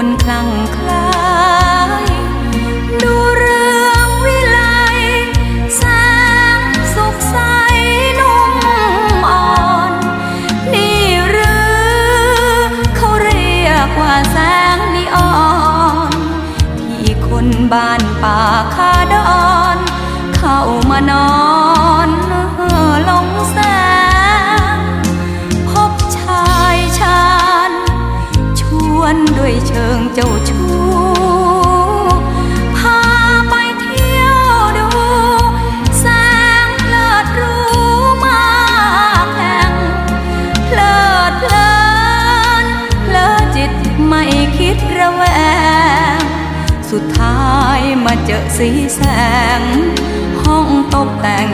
คนคลั่งคล้ายดูเรื่องวิไลแสงสุขใสนุ่มอ่อน นี่หรือเขาเรียกว่าแสงนิออน ที่คนบ้านป่าคาดอน ชิงเจ้าชู้พาไปเที่ยวดู แสงเลิศรู้มากแห่งเลิดเลินเลิดจิตไม่คิดระแวง สุดท้ายมาเจอสีแสง ห้องตกแต่ง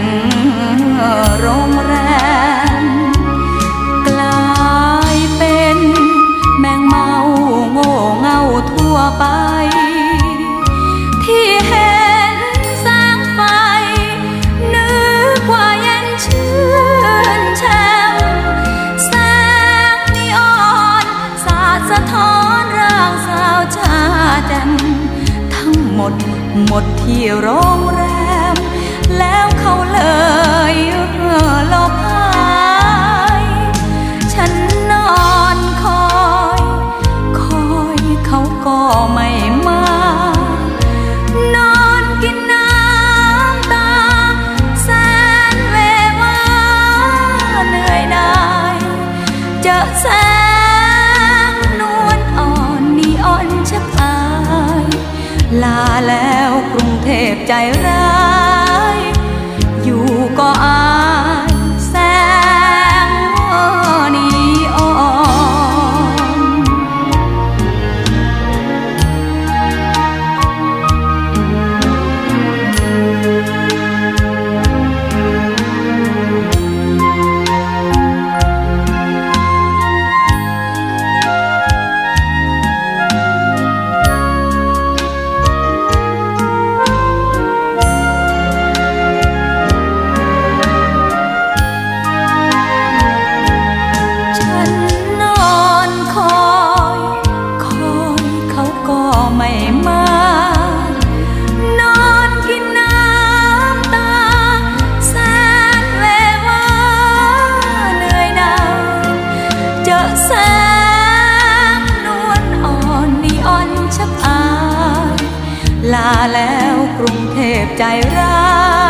ด หมดที่โรงแรม แล้วเขาเลยหลบหายฉันนอนคอย คอยเขาก็ไม่มา นอนกินน้ำตา แสนเววาเหนื่อยหน่ายเจอแสง ลาแล้วกรุงเทพใจร้า แล้วกรุงเทพใจร้า